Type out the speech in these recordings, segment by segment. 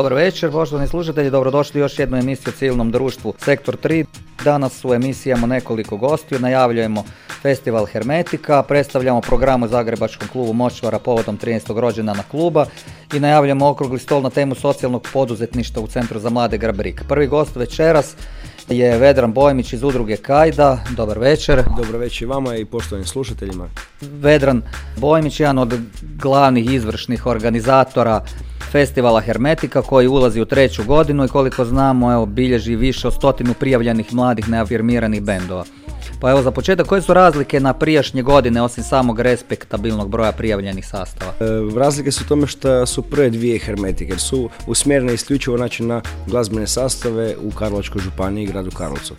Dobar večer, poštovani slušatelji, dobrodošli u još jednu emisiju o civilnom društvu Sektor 3. Danas u emisiji imamo nekoliko gostiju, najavljujemo festival Hermetika, predstavljamo program u Zagrebačkom klubu Močvara povodom 13. rođendana kluba i najavljujemo okrugli stol na temu socijalnog poduzetništva u Centru za mlade Grabrik. Prvi gost večeras je Vedran Bojmić iz udruge Kajda. Dobar večer. Dobro večer i vama i poštovanim slušateljima. Vedran Bojmić je jedan od glavnih izvršnih organizatora festivala Hermetika koji ulazi u treću godinu i koliko znamo evo, bilježi više od stotinu prijavljenih mladih neafirmiranih bendova. Pa evo za početak, koje su razlike na prijašnje godine osim samog respektabilnog broja prijavljenih sastava? E, razlike su u tome što su prve dvije hermetike, su usmjerene isključivo znači, na glazbene sastave u Karlovačkoj županiji i gradu Karlovcu.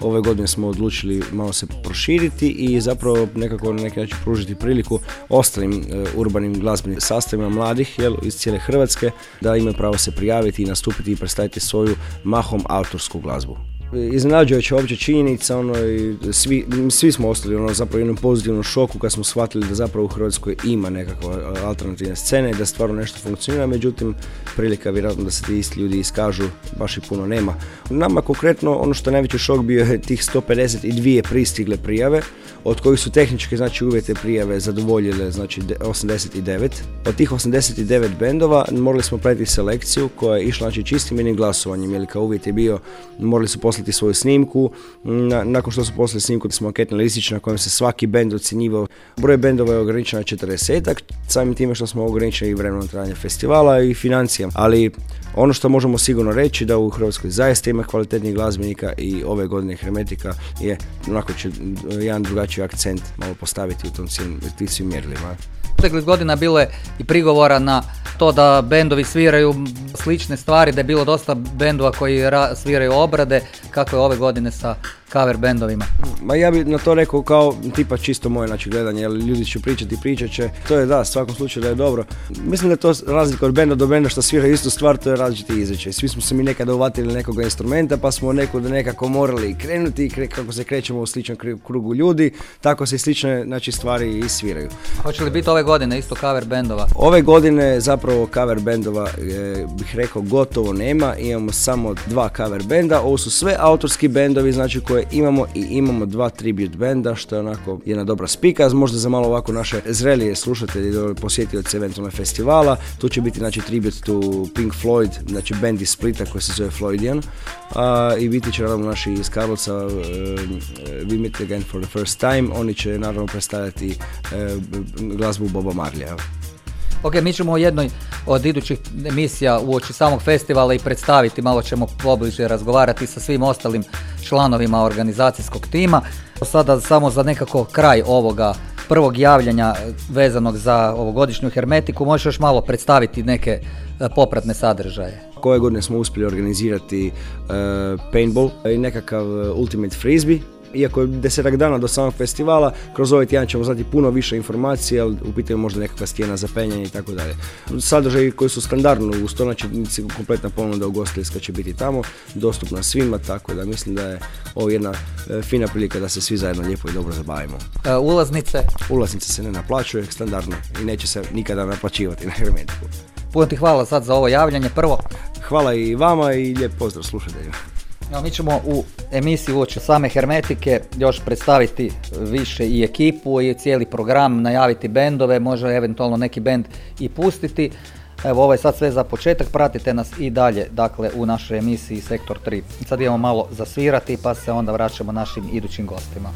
Ove godine smo odlučili malo se proširiti i zapravo nekako na neki način pružiti priliku ostalim e, urbanim glazbenim sastavima mladih jel, iz cijele Hrvatske da imaju pravo se prijaviti i nastupiti i predstaviti svoju mahom autorsku glazbu iznenađujuća opća činjenica, ono, i svi, svi smo ostali ono, zapravo jednom pozitivnom šoku kad smo shvatili da zapravo u Hrvatskoj ima nekakva alternativna scena i da stvarno nešto funkcionira, međutim prilika vjerojatno da se ti isti ljudi iskažu baš i puno nema. Nama konkretno ono što je najveći šok bio je tih 152 pristigle prijave, od kojih su tehničke znači uvjete prijave zadovoljile znači 89. Od tih 89 bendova morali smo pratiti selekciju koja je išla znači čistim jednim glasovanjem, jer kao uvjet je bio morali su poslati svoju snimku. nakon što su poslali snimku smo anketni listić na kojem se svaki bend ocjenjivao. Broj bendova je ograničen na 40 samim time što smo ograničeni i vremenom trajanja festivala i financija. Ali ono što možemo sigurno reći da u Hrvatskoj zaista ima kvalitetnih glazbenika i ove godine Hermetika je onako će jedan drugačiji akcent malo postaviti u tom svim mjerilima proteklih godina bilo je i prigovora na to da bendovi sviraju slične stvari, da je bilo dosta bendova koji sviraju obrade, kako je ove godine sa cover bendovima? Ma ja bi na to rekao kao tipa čisto moje znači, gledanje, jer ljudi će pričati, pričat će. To je da, u svakom slučaju da je dobro. Mislim da je to razlika od benda do benda što svira istu stvar, to je različiti izrečaj. Svi smo se mi nekada uvatili nekog instrumenta pa smo nekud nekako morali krenuti i kako se krećemo u sličnom krugu ljudi, tako se i slične znači, stvari i sviraju. Hoće li biti ove godine isto cover bendova? Ove godine zapravo cover bendova e, bih rekao gotovo nema, imamo samo dva cover benda, ovo su sve autorski bendovi znači koje imamo i imamo dva tribute benda što je onako jedna dobra spika, možda za malo ovako naše zrelije slušatelji posjetioci eventualno festivala, tu će biti znači tribute to Pink Floyd, znači band iz Splita koji se zove Floydian a, i biti će naravno naši iz Karlovca uh, We Meet Again for the First Time, oni će naravno predstavljati uh, glazbu Boba Marlija. Ok, mi ćemo u jednoj od idućih emisija uoči samog festivala i predstaviti, malo ćemo pobliže razgovarati sa svim ostalim članovima organizacijskog tima. Sada samo za nekako kraj ovoga prvog javljanja vezanog za ovogodišnju hermetiku, možeš još malo predstaviti neke e, popratne sadržaje. Koje godine smo uspjeli organizirati uh, paintball i nekakav e, ultimate frisbee iako je desetak dana do samog festivala, kroz ovaj tjedan ćemo znati puno više informacija, ali u pitanju možda nekakva stijena za penjanje i tako dalje. Sadržaji koji su standardno u sto kompletna ponuda ugostiteljska će biti tamo, dostupna svima, tako da mislim da je ovo jedna e, fina prilika da se svi zajedno lijepo i dobro zabavimo. E, ulaznice? Ulaznice se ne naplaćuje standardno i neće se nikada naplaćivati na hermetiku. Puno ti hvala sad za ovo javljanje prvo. Hvala i vama i lijep pozdrav slušateljima. Evo, mi ćemo u emisiji uoči same hermetike još predstaviti više i ekipu i cijeli program, najaviti bendove, može eventualno neki bend i pustiti. Evo ovo je sad sve za početak, pratite nas i dalje dakle u našoj emisiji Sektor 3. Sad idemo malo zasvirati pa se onda vraćamo našim idućim gostima.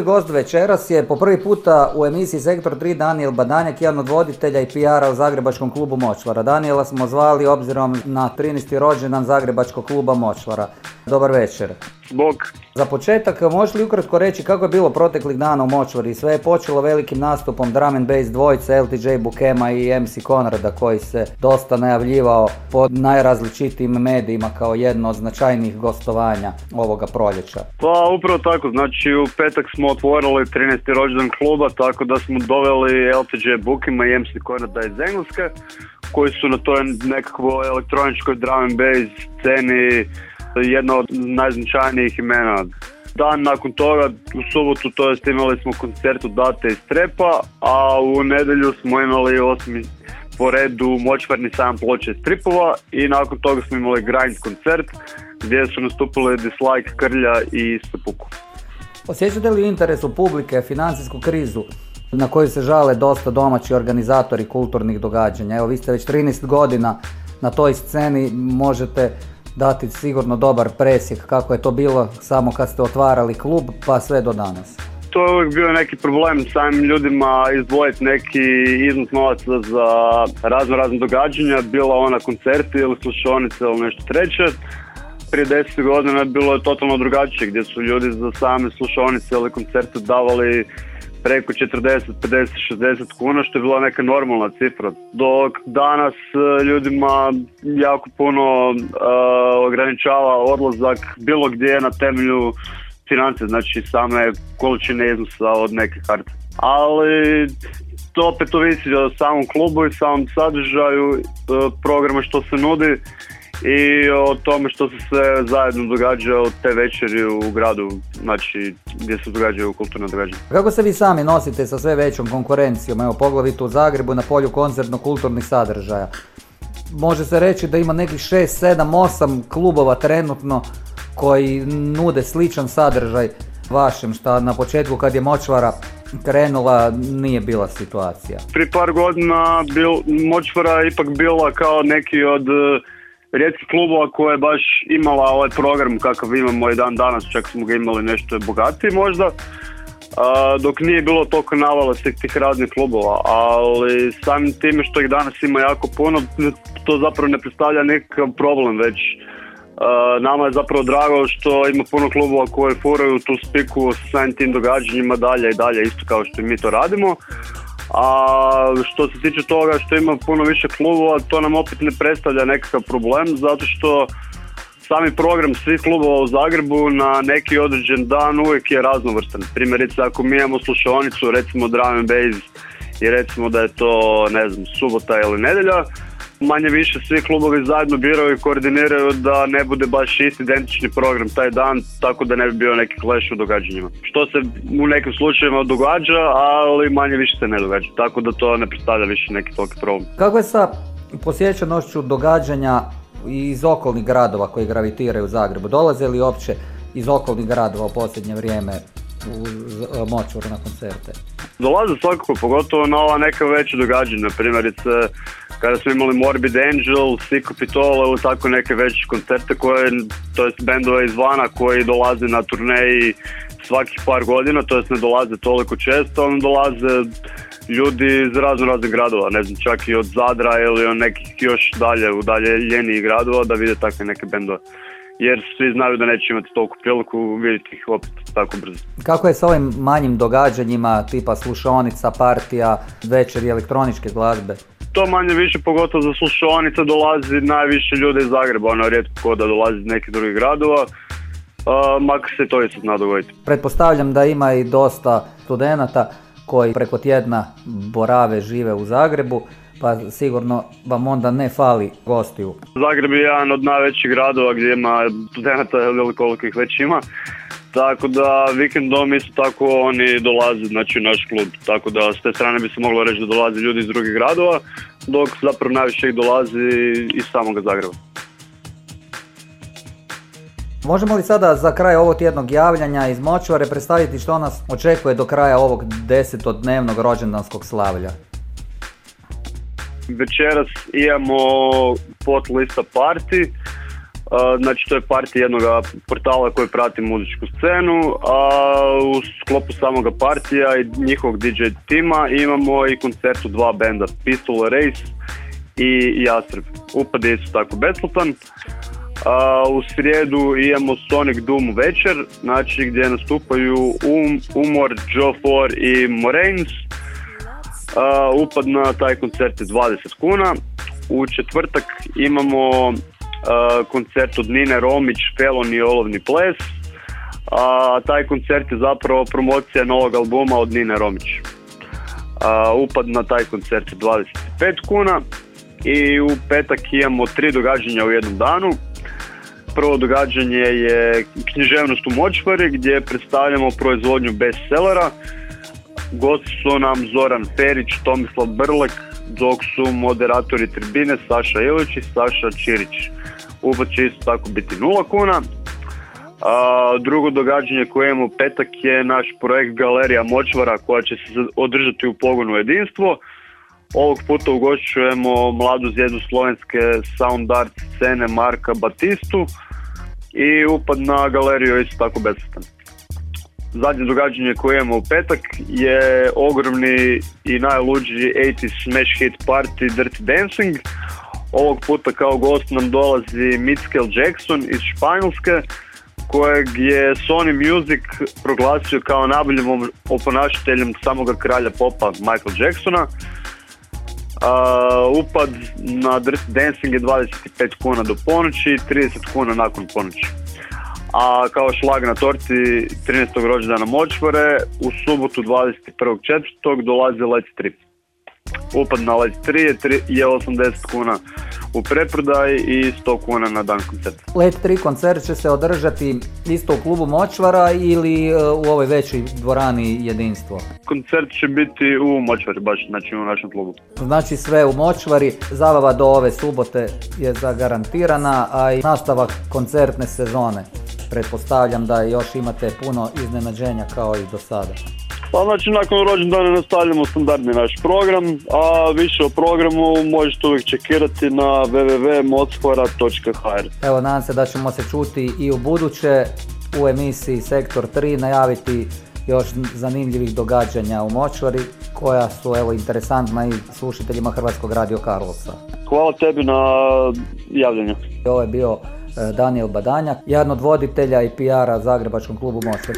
Drugi gost večeras je po prvi puta u emisiji Sektor 3 Daniel Badanjak, jedan od voditelja i PR-a u Zagrebačkom klubu Močvara. Daniela smo zvali obzirom na 13. rođendan Zagrebačkog kluba Močvara. Dobar večer. Bog. Za početak, možeš li ukratko reći kako je bilo proteklih dana u Močvari? Sve je počelo velikim nastupom drum and bass dvojice LTJ Bukema i MC Konrada koji se dosta najavljivao po najrazličitijim medijima kao jedno od značajnijih gostovanja ovoga proljeća. Pa upravo tako, znači u petak smo otvorili 13. rođendan kluba tako da smo doveli LTJ Bukema i MC Konrada iz Engleske koji su na toj nekakvoj elektroničkoj drum and bass sceni jedno od najznačajnijih imena. Dan nakon toga, u subotu, to jest imali smo koncert od Date i Strepa, a u nedjelju smo imali osmi po redu močvarni sam ploče stripova i nakon toga smo imali grind koncert gdje su nastupili Dislike, Krlja i Stepuku. Osjećate li interes u publike, financijsku krizu na koju se žale dosta domaći organizatori kulturnih događanja? Evo vi ste već 13 godina na toj sceni, možete dati sigurno dobar presjek kako je to bilo samo kad ste otvarali klub pa sve do danas. To je uvijek bio neki problem samim ljudima izdvojiti neki iznos novaca za razno razne događanja, bila ona koncerti ili slušonice ili nešto treće. Prije deset godina bilo je totalno drugačije gdje su ljudi za same slušonice ili koncerte davali preko 40, 50, 60 kuna što je bila neka normalna cifra. Dok danas e, ljudima jako puno uh, ograničava odlazak bilo gdje na temelju financije, znači same količine iznosa od neke karte. Ali to opet ovisi o samom klubu i samom sadržaju uh, programa što se nudi i o tome što se sve zajedno događa od te večeri u gradu, znači gdje se događaju kulturne događanja. Kako se vi sami nosite sa sve većom konkurencijom, evo poglavito u Zagrebu na polju koncertno-kulturnih sadržaja? Može se reći da ima nekih 6, 7, 8 klubova trenutno koji nude sličan sadržaj vašem, što na početku kad je Močvara krenula nije bila situacija. Prije par godina bil, Močvara ipak bila kao neki od rijetkih klubova koja je baš imala ovaj program kakav imamo i dan danas, čak smo ga imali nešto bogatiji možda, dok nije bilo toliko navala svih tih raznih klubova, ali samim time što ih danas ima jako puno, to zapravo ne predstavlja nikakav problem, već nama je zapravo drago što ima puno klubova koji furaju tu spiku sa samim tim događanjima dalje i dalje, isto kao što i mi to radimo. A što se tiče toga što ima puno više klubova, to nam opet ne predstavlja nekakav problem, zato što sami program svih klubova u Zagrebu na neki određen dan uvijek je raznovrstan. Primjerice, ako mi imamo slušaonicu, recimo drum and i recimo da je to, ne znam, subota ili nedjelja, manje više svi klubovi zajedno biraju i koordiniraju da ne bude baš isti identični program taj dan, tako da ne bi bio neki clash u događanjima. Što se u nekim slučajevima događa, ali manje više se ne događa, tako da to ne predstavlja više neki toliki problem. Kako je sa posjećanošću događanja iz okolnih gradova koji gravitiraju u Zagrebu? Dolaze li uopće iz okolnih gradova u posljednje vrijeme u Močvaru na koncerte? Dolaze svakako, pogotovo na ova neka veća događanja, primjerice kada smo imali Morbid Angel, Sico Pitolo ili tako neke veće koncerte koje, to jest bendove izvana koji dolaze na turneji svakih par godina, to jest ne dolaze toliko često, ali dolaze ljudi iz razno raznih gradova, ne znam, čak i od Zadra ili od nekih još dalje, u dalje ljenijih gradova da vide takve neke bendove jer svi znaju da neće imati toliko priliku vidjeti ih opet tako brzo. Kako je s ovim manjim događanjima tipa slušonica, partija, večeri elektroničke glazbe? To manje više, pogotovo za slušonice, dolazi najviše ljudi iz Zagreba, ono rijetko ko da dolazi iz nekih drugih gradova. Uh, mak se to isto zna dogoditi. Pretpostavljam da ima i dosta studenata koji preko tjedna borave, žive u Zagrebu pa sigurno vam onda ne fali gostiju. Zagreb je jedan od najvećih gradova gdje ima studenta ili koliko ih već ima. Tako da vikendom isto tako oni dolaze znači, u naš klub. Tako da s te strane bi se moglo reći da dolaze ljudi iz drugih gradova, dok zapravo najviše ih dolazi iz samoga Zagreba. Možemo li sada za kraj ovog tjednog javljanja iz Močvare predstaviti što nas očekuje do kraja ovog desetodnevnog rođendanskog slavlja? Večeras imamo pot lista party, Znači to je partija jednog portala koji prati muzičku scenu, a u sklopu samoga partija i njihovog DJ tima imamo i koncert u dva benda, Pistol Race i Jastreb. Upad je isto tako besplatan. A, u srijedu imamo Sonic Doom večer, znači gdje nastupaju um, Umor, Joe For i Moraines. Upad na taj koncert je 20 kuna. U četvrtak imamo koncert od Nine Romić, Pelon i Olovni ples. A taj koncert je zapravo promocija novog albuma od Nine Romić. upad na taj koncert je 25 kuna i u petak imamo tri događanja u jednom danu. Prvo događanje je književnost u Močvari gdje predstavljamo proizvodnju bestsellera. Gosti su nam Zoran Perić, Tomislav Brlek, dok su moderatori tribine Saša Ilić i Saša Čirić. Upad će isto tako biti nula kuna. A, drugo događanje koje imamo petak je naš projekt Galerija Močvara koja će se održati u pogonu jedinstvo. Ovog puta ugošćujemo mladu zjedu slovenske sound art scene Marka Batistu i upad na galeriju je isto tako besplatan. Zadnje događanje koje imamo u petak je ogromni i najluđi 80 smash hit party Dirty Dancing. Ovog puta kao gost nam dolazi Mitchell Jackson iz Španjolske kojeg je Sony Music proglasio kao najboljim oponašateljem samoga kralja popa Michael Jacksona. Uh, upad na Dirty Dancing je 25 kuna do ponoći, 30 kuna nakon ponoći. A kao šlag na torti 13. rođendana Močvare, u subotu 21.4. dolazi Let's 3. Upad na Let's 3 je 80 kuna u preprodaji i 100 kuna na dan koncerta. Let 3 koncert će se održati isto u klubu Močvara ili e, u ovoj većoj dvorani jedinstvo? Koncert će biti u Močvari, baš znači u našem klubu. Znači sve u Močvari, zabava do ove subote je zagarantirana, a i nastavak koncertne sezone. Pretpostavljam da još imate puno iznenađenja kao i do sada. Pa znači nakon rođendana nastavljamo standardni naš program, a više o programu možete uvijek čekirati na www.mocfora.hr Evo nadam se da ćemo se čuti i u buduće u emisiji Sektor 3 najaviti još zanimljivih događanja u Močvari koja su evo interesantna i slušateljima Hrvatskog radio Karlovca. Hvala tebi na javljanju. Ovo je bio Daniel Badanjak, jedan od voditelja i PR-a Zagrebačkom klubu Močvar.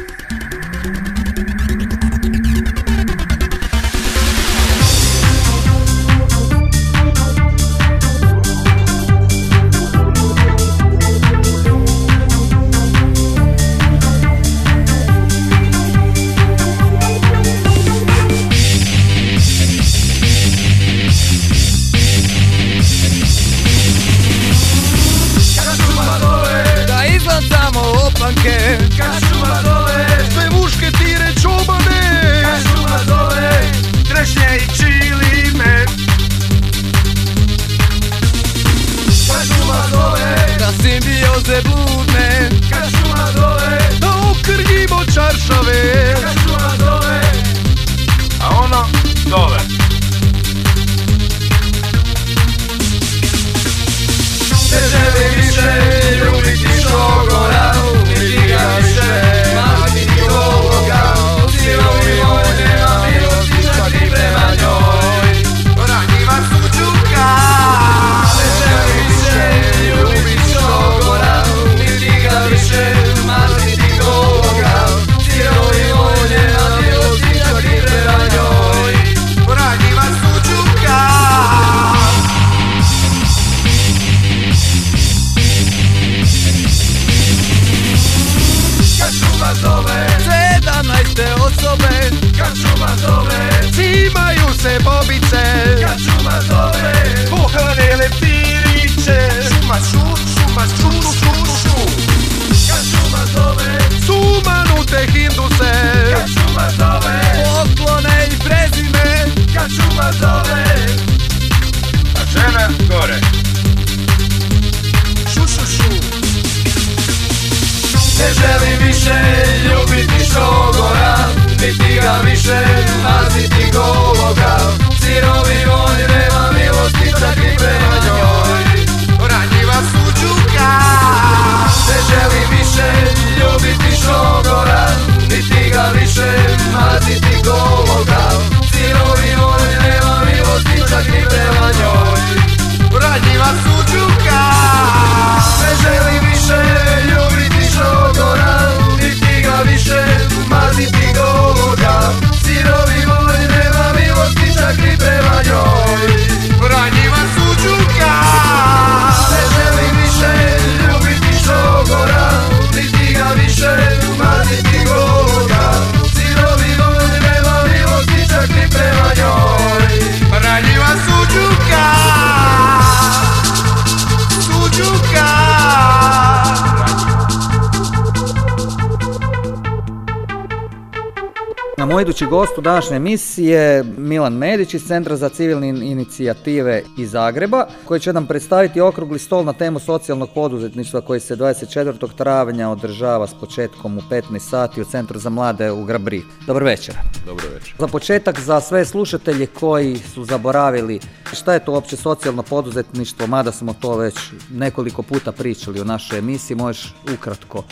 Idući gost u današnje emisije Milan Medić iz Centra za civilne inicijative iz Zagreba, koji će nam predstaviti okrugli stol na temu socijalnog poduzetništva koji se 24. travnja održava s početkom u 15 sati u Centru za mlade u Grabri. Dobro večer. Dobro večer. Za početak za sve slušatelje koji su zaboravili šta je to uopće socijalno poduzetništvo, mada smo to već nekoliko puta pričali u našoj emisiji, možeš ukratko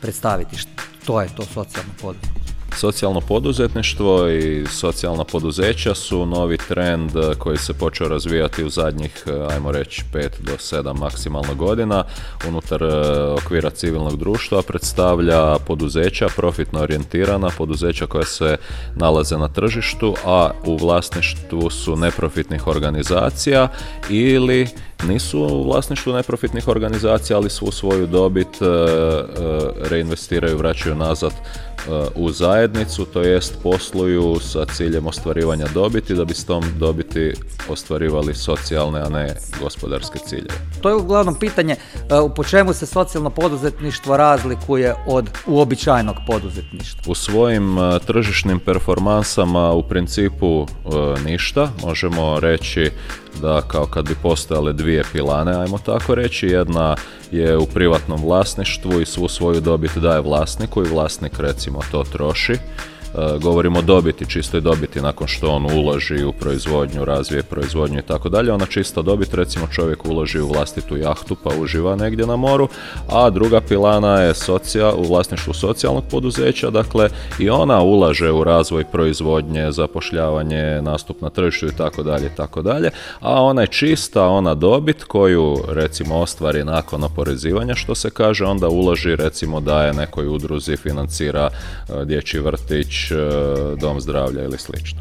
predstaviti što je to socijalno poduzetništvo. Socijalno poduzetništvo i socijalna poduzeća su novi trend koji se počeo razvijati u zadnjih, eh, ajmo reći, 5 do 7 maksimalno godina unutar eh, okvira civilnog društva predstavlja poduzeća profitno orijentirana, poduzeća koja se nalaze na tržištu, a u vlasništvu su neprofitnih organizacija ili nisu u vlasništvu neprofitnih organizacija, ali svu svoju dobit reinvestiraju, vraćaju nazad u zajednicu, to jest posluju sa ciljem ostvarivanja dobiti da bi s tom dobiti ostvarivali socijalne, a ne gospodarske ciljeve. To je uglavnom pitanje uh, po čemu se socijalno poduzetništvo razlikuje od uobičajenog poduzetništva. U svojim uh, tržišnim performansama u principu uh, ništa. Možemo reći da kao kad bi postojale dvije pilane, ajmo tako reći, jedna je u privatnom vlasništvu i svu svoju dobit daje vlasniku i vlasnik recimo to troši govorimo o dobiti, čistoj dobiti nakon što on uloži u proizvodnju, razvije proizvodnju i tako dalje. Ona čista dobit, recimo čovjek uloži u vlastitu jahtu pa uživa negdje na moru, a druga pilana je socija, u vlasništvu socijalnog poduzeća, dakle i ona ulaže u razvoj proizvodnje, zapošljavanje, nastup na tržištu i tako dalje i tako dalje, a ona je čista, ona dobit koju recimo ostvari nakon oporezivanja što se kaže, onda uloži recimo daje nekoj udruzi, financira e, dječji vrtić, E, dom zdravlja ili slično.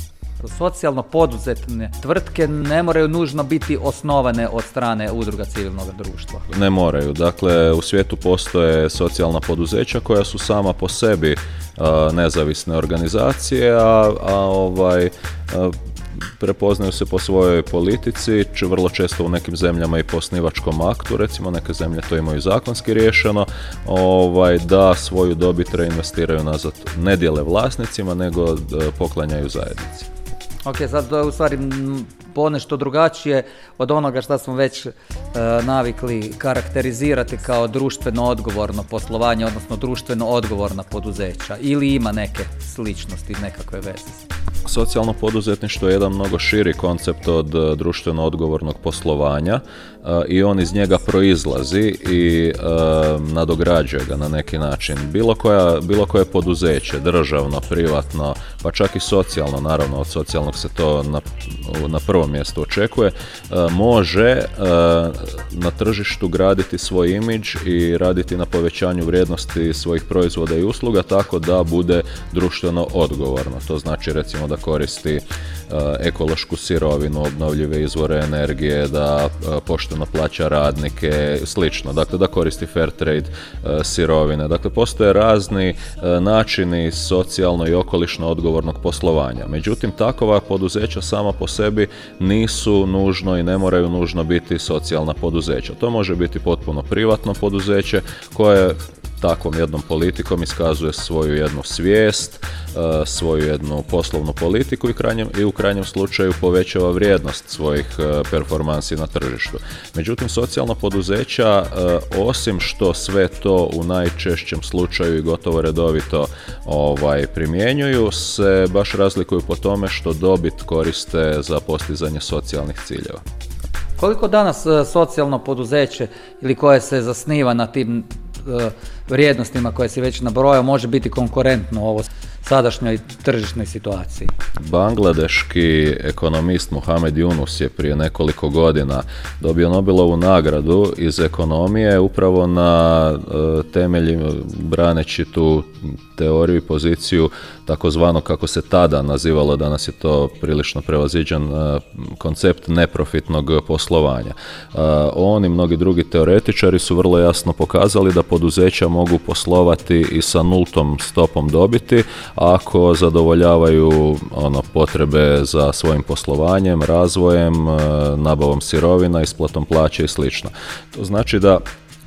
Socijalno poduzetne tvrtke ne moraju nužno biti osnovane od strane udruga civilnog društva. Ne moraju. Dakle, u svijetu postoje socijalna poduzeća koja su sama po sebi nezavisne organizacije, a, a ovaj, prepoznaju se po svojoj politici, vrlo često u nekim zemljama i po osnivačkom aktu, recimo neke zemlje to imaju zakonski riješeno, ovaj, da svoju dobit reinvestiraju nazad, ne dijele vlasnicima, nego e, poklanjaju zajednici. Ok, sad je u stvari ponešto drugačije od onoga što smo već e, navikli karakterizirati kao društveno odgovorno poslovanje, odnosno društveno odgovorna poduzeća ili ima neke sličnosti, nekakve veze? Socijalno poduzetništvo je jedan mnogo širi koncept od e, društveno odgovornog poslovanja i on iz njega proizlazi i e, nadograđuje ga na neki način. Bilo, koja, bilo koje poduzeće, državno, privatno, pa čak i socijalno, naravno od socijalnog se to na, na prvom mjestu očekuje, može na tržištu graditi svoj imidž i raditi na povećanju vrijednosti svojih proizvoda i usluga tako da bude društveno odgovorno. To znači recimo da koristi e, ekološku sirovinu, obnovljive izvore energije, da e, pošteno plaća radnike, slično. Dakle, da koristi fair trade e, sirovine. Dakle, postoje razni načini socijalno i okolišno odgovornog poslovanja. Međutim, takova poduzeća sama po sebi nisu nužno i ne moraju nužno biti socijalna poduzeća. To može biti potpuno privatno poduzeće koje takvom jednom politikom iskazuje svoju jednu svijest, e, svoju jednu poslovnu politiku i, krajnjem, i u krajnjem slučaju povećava vrijednost svojih e, performansi na tržištu. Međutim, socijalna poduzeća, e, osim što sve to u najčešćem slučaju i gotovo redovito ovaj, primjenjuju, se baš razlikuju po tome što dobit koriste za postizanje socijalnih ciljeva. Koliko danas socijalno poduzeće ili koje se zasniva na tim vrijednostima koje si već nabrojao može biti konkurentno ovo sadašnjoj tržišnoj situaciji. Bangladeški ekonomist Mohamed Yunus je prije nekoliko godina dobio Nobelovu nagradu iz ekonomije upravo na e, temelji braneći tu teoriju i poziciju takozvano kako se tada nazivalo, danas je to prilično prevaziđen e, koncept neprofitnog poslovanja. E, on i mnogi drugi teoretičari su vrlo jasno pokazali da poduzeća mogu poslovati i sa nultom stopom dobiti ako zadovoljavaju ono potrebe za svojim poslovanjem, razvojem, e, nabavom sirovina, isplatom plaće i slično. To znači da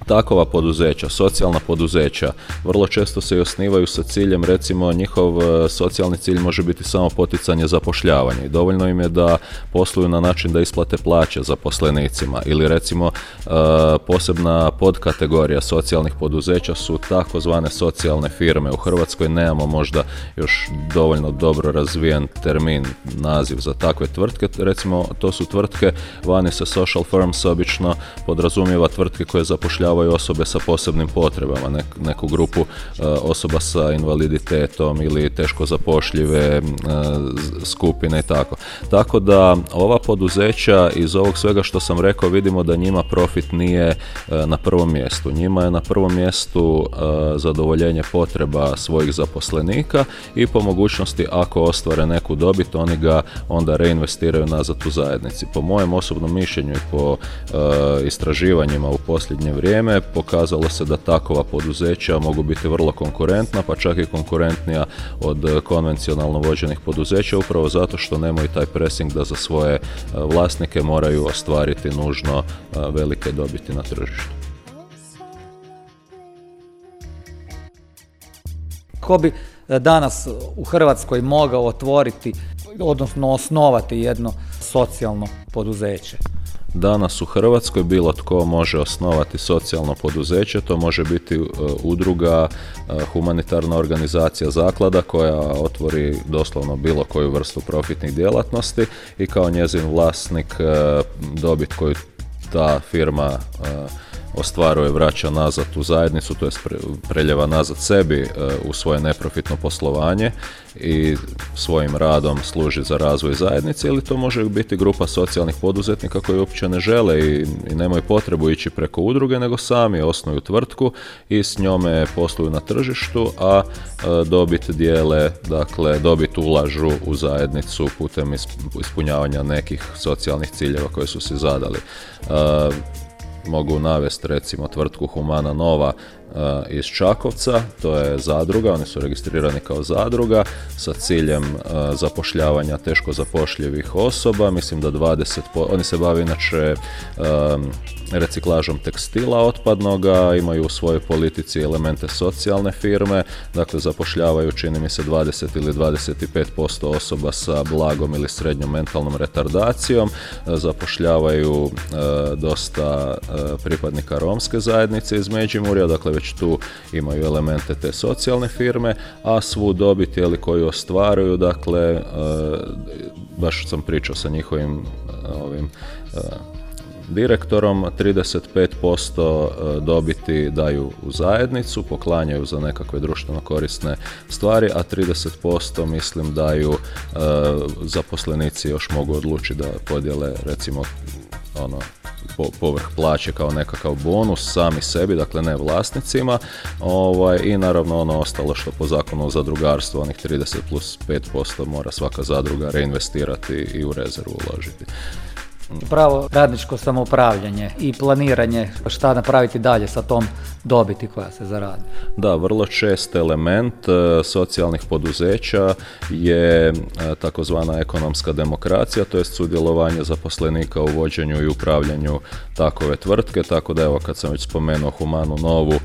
takova poduzeća, socijalna poduzeća, vrlo često se i osnivaju sa ciljem, recimo njihov e, socijalni cilj može biti samo poticanje zapošljavanja i dovoljno im je da posluju na način da isplate plaće zaposlenicima ili recimo e, posebna podkategorija socijalnih poduzeća su takozvane socijalne firme. U Hrvatskoj nemamo možda još dovoljno dobro razvijen termin, naziv za takve tvrtke, recimo to su tvrtke, vani se social firms obično podrazumijeva tvrtke koje zapošljavaju osobe sa posebnim potrebama, neku grupu e, osoba sa invaliditetom ili teško zapošljive e, skupine i tako. Tako da ova poduzeća iz ovog svega što sam rekao vidimo da njima profit nije e, na prvom mjestu. Njima je na prvom mjestu zadovoljenje potreba svojih zaposlenika i po mogućnosti ako ostvare neku dobit oni ga onda reinvestiraju nazad u zajednici. Po mojem osobnom mišljenju i po istraživanjima u posljednje vrijeme pokazalo se da takova poduzeća mogu biti vrlo konkurentna, pa čak i konkurentnija od konvencionalno vođenih poduzeća upravo zato što nemaju taj pressing da za svoje e, vlasnike moraju ostvariti nužno e, velike dobiti na tržištu. Ko bi e, danas u Hrvatskoj mogao otvoriti, odnosno osnovati jedno socijalno poduzeće? Danas u Hrvatskoj bilo tko može osnovati socijalno poduzeće, to može biti e, udruga, e, humanitarna organizacija zaklada koja otvori doslovno bilo koju vrstu profitnih djelatnosti i kao njezin vlasnik e, dobit koju ta firma ostvaruje, vraća nazad u zajednicu, to je preljeva nazad sebi e, u svoje neprofitno poslovanje i svojim radom služi za razvoj zajednice ili to može biti grupa socijalnih poduzetnika koji uopće ne žele i, i nemaju potrebu ići preko udruge nego sami osnuju tvrtku i s njome posluju na tržištu, a e, dobit dijele, dakle dobit ulažu u zajednicu putem ispunjavanja nekih socijalnih ciljeva koje su si zadali. Mogu navesti recimo tvrtku Humana Nova iz Čakovca, to je zadruga, oni su registrirani kao zadruga sa ciljem eh, zapošljavanja teško zapošljivih osoba, mislim da 20, oni se bave inače reciklažom tekstila otpadnoga, imaju u svojoj politici elemente socijalne firme, dakle zapošljavaju čini mi se 20 ili 25% osoba sa blagom ili srednjom mentalnom retardacijom, eh, zapošljavaju dosta pripadnika romske zajednice iz Međimurja, dakle već tu imaju elemente te socijalne firme, a svu dobit li koju ostvaruju, dakle, e, baš sam pričao sa njihovim e, ovim e, direktorom, 35% dobiti daju u zajednicu, poklanjaju za nekakve društveno korisne stvari, a 30% mislim daju zaposlenici još mogu odlučiti da podijele recimo ono po, povrh plaće kao nekakav bonus sami sebi, dakle ne vlasnicima. Ovaj, i naravno ono ostalo što po zakonu o zadrugarstvu, onih 30 plus 5% mora svaka zadruga reinvestirati i u rezervu uložiti pravo radničko samoupravljanje i planiranje šta napraviti dalje sa tom dobiti koja se zaradi. Da, vrlo čest element e, socijalnih poduzeća je e, takozvana ekonomska demokracija, to je sudjelovanje zaposlenika u vođenju i upravljanju takove tvrtke, tako da evo kad sam već spomenuo Humanu Novu e,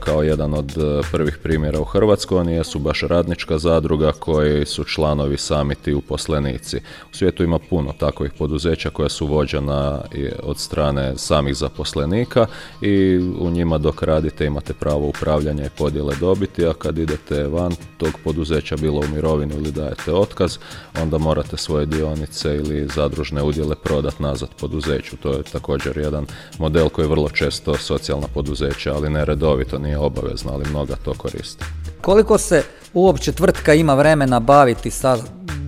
kao jedan od prvih primjera u Hrvatskoj, oni jesu baš radnička zadruga koji su članovi sami ti uposlenici. U svijetu ima puno takovih poduzeća koja su vođena od strane samih zaposlenika i u njima dok radite imate pravo upravljanja i podjele dobiti, a kad idete van tog poduzeća bilo u mirovinu ili dajete otkaz, onda morate svoje dionice ili zadružne udjele prodati nazad poduzeću. To je također jedan model koji vrlo često socijalna poduzeća, ali ne redovito, nije obavezno, ali mnoga to koriste. Koliko se uopće tvrtka ima vremena baviti sa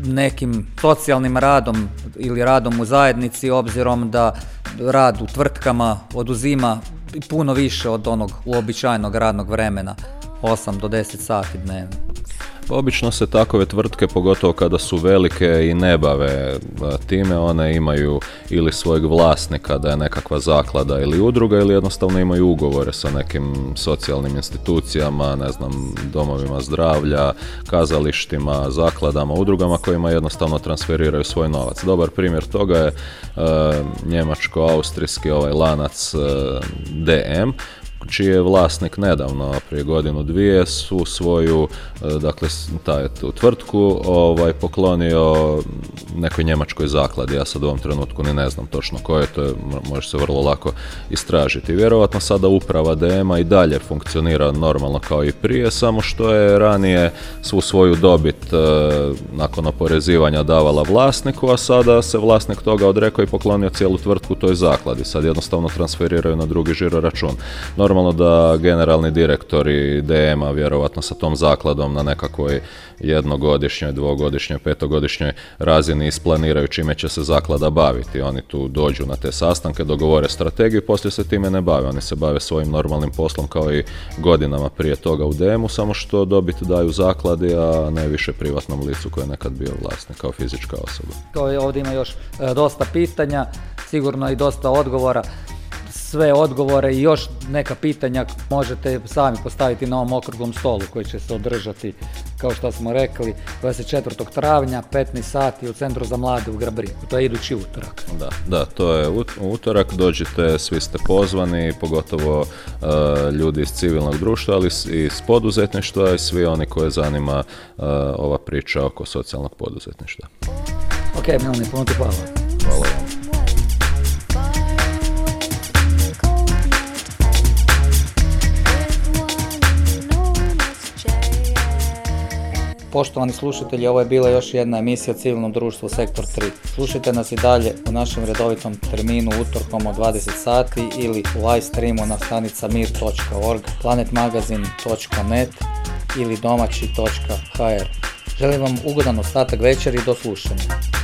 nekim socijalnim radom ili radom u zajednici obzirom da rad u tvrtkama oduzima puno više od onog uobičajenog radnog vremena 8 do 10 sati dnevno. Pa obično se takove tvrtke, pogotovo kada su velike i ne bave time, one imaju ili svojeg vlasnika da je nekakva zaklada ili udruga ili jednostavno imaju ugovore sa nekim socijalnim institucijama, ne znam, domovima zdravlja, kazalištima, zakladama, udrugama kojima jednostavno transferiraju svoj novac. Dobar primjer toga je e, njemačko-austrijski ovaj lanac e, DM čiji je vlasnik nedavno, prije godinu dvije, su svoju, e, dakle, taj, tu tvrtku ovaj, poklonio nekoj njemačkoj zakladi. Ja sad u ovom trenutku ni ne znam točno koje, to je, može se vrlo lako istražiti. Vjerovatno sada uprava DM-a i dalje funkcionira normalno kao i prije, samo što je ranije svu svoju dobit e, nakon oporezivanja davala vlasniku, a sada se vlasnik toga odrekao i poklonio cijelu tvrtku toj zakladi. Sad jednostavno transferiraju na drugi žiro račun normalno da generalni direktori DM-a vjerovatno sa tom zakladom na nekakvoj jednogodišnjoj, dvogodišnjoj, petogodišnjoj razini isplaniraju čime će se zaklada baviti. Oni tu dođu na te sastanke, dogovore strategiju i poslije se time ne bave. Oni se bave svojim normalnim poslom kao i godinama prije toga u DM-u, samo što dobit daju zakladi, a ne više privatnom licu koji je nekad bio vlasnik kao fizička osoba. Ovdje ima još e, dosta pitanja, sigurno i dosta odgovora sve odgovore i još neka pitanja možete sami postaviti na ovom okruglom stolu koji će se održati, kao što smo rekli, 24. travnja, 15 sati u Centru za mlade u Grabriku. To je idući utorak. Da, da, to je utorak, dođite, svi ste pozvani, pogotovo e, ljudi iz civilnog društva, ali i iz poduzetništva i svi oni koje zanima uh, ova priča oko socijalnog poduzetništva. Ok, Milni, puno ti hvala. Hvala Poštovani slušatelji, ovo je bila još jedna emisija Civilnom društvu Sektor 3. Slušajte nas i dalje u našem redovitom terminu utorkom od 20 sati ili u live streamu na stranica mir.org, planetmagazin.net ili domaći.hr. Želim vam ugodan ostatak večeri i do slušanja.